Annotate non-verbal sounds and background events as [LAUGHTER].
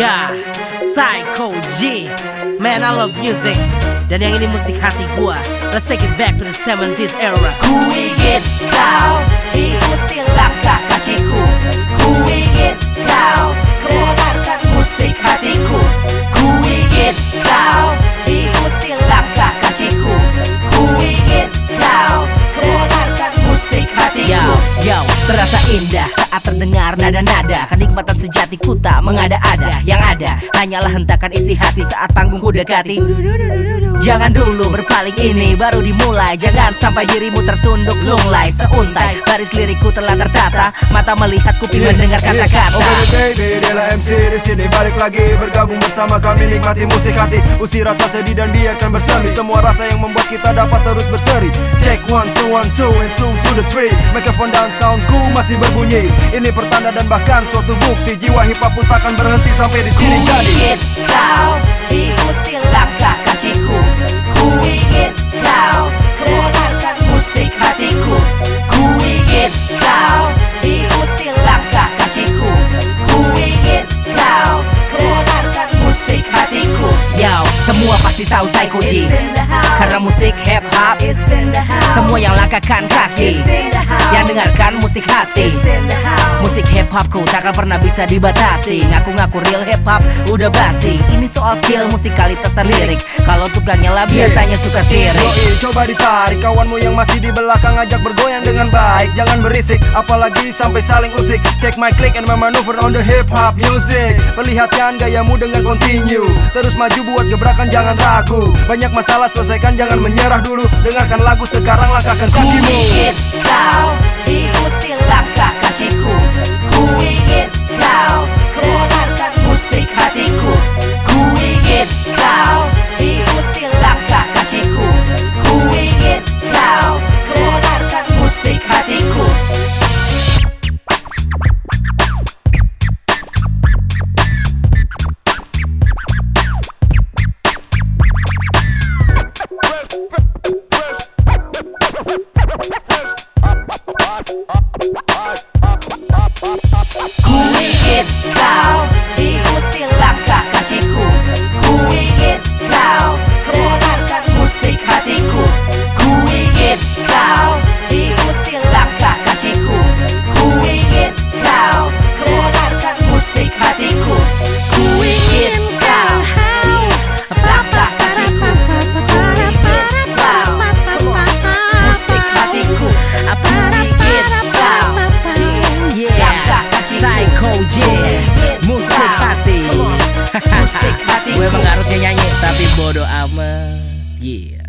Ya, Psycho G. Man I love music. Dan yang ini musik hati gua. Let's take it back to the 70s era. Ku ingin kau ikuti Yo, terasa indah saat terdengar nada-nada. Kenikmatan sejati ku tak mengada-ada. Yang ada hanyalah hentakan isi hati saat panggung ku dekati. Jangan dulu berpaling ini baru dimulai. Jangan sampai dirimu tertunduk lunglai. Seuntai baris lirikku telah tertata. Mata melihat kuping mendengar kata-kata. Oke baby, Dela MC di sini. Balik lagi bergabung bersama kami. Nikmati musik hati. Usir rasa sedih dan biarkan bersemi. Semua rasa yang membuat kita dapat terus berseri. Check one two one two and two to the three. Microphone dan soundku masih berbunyi. Ini pertanda dan bahkan suatu bukti Jiwa hip hop pun takkan berhenti sampai di sini. Jadi ingin pasti tahu Psycho G Karena musik hip hop Semua yang langkahkan kaki dengarkan musik hati. Musik hip hopku takkan pernah bisa dibatasi. Ngaku-ngaku real hip hop udah basi. Ini soal skill musikalitas dan lirik. Kalau tukangnya lah biasanya suka sirik. Yoi, coba ditarik. Kawanmu yang masih di belakang ajak bergoyang dengan baik. Jangan berisik, apalagi sampai saling usik. Check my click and my maneuver on the hip hop music. Perlihatkan gayamu dengan continue. Terus maju buat gebrakan jangan ragu. Banyak masalah selesaikan jangan menyerah dulu. Dengarkan lagu sekarang langkahkan kakimu Musik hati. [LAUGHS] Musik hatiku. Gue emang harusnya nyanyi Tapi bodoh amat. Yeah